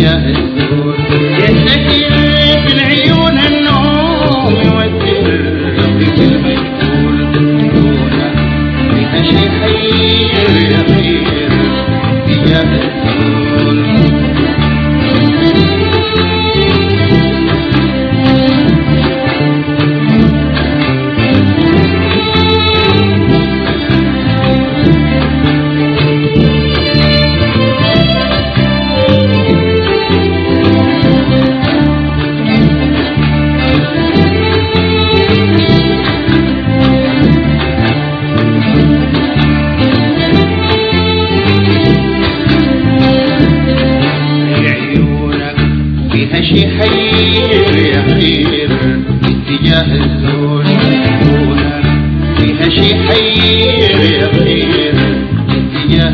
Yeah.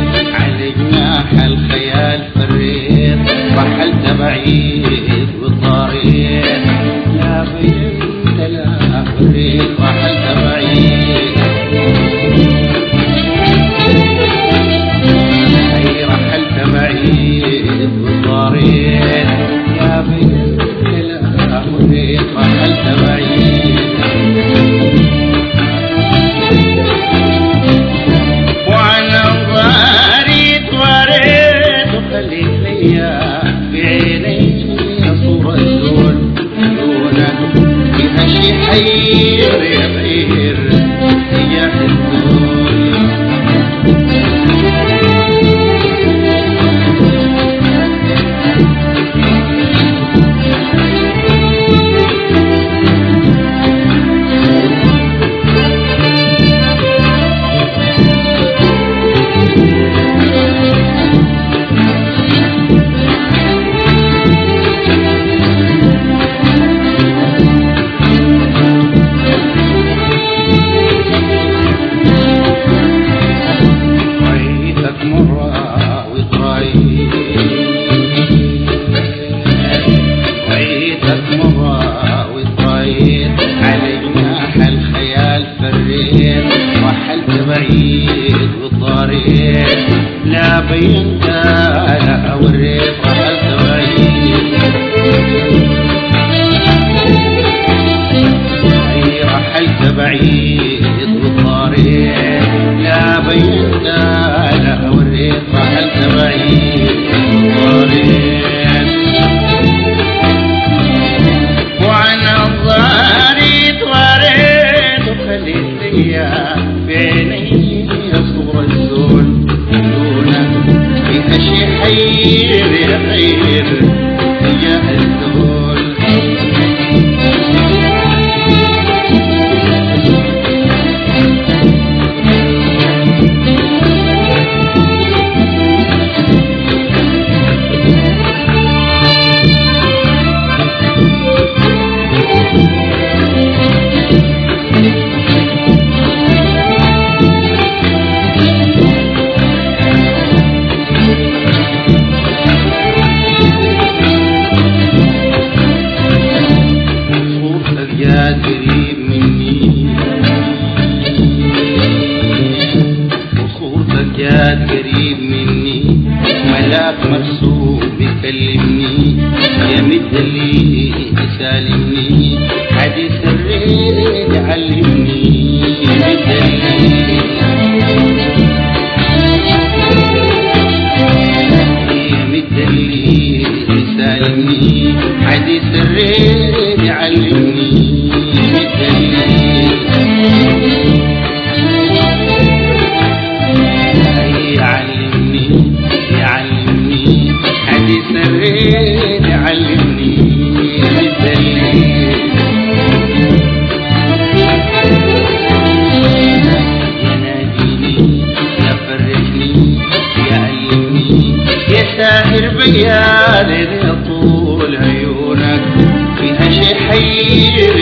على جناح الخيال فريت رحلت بعيد Dígame, dígame. saying ماشي حير. العير yeah.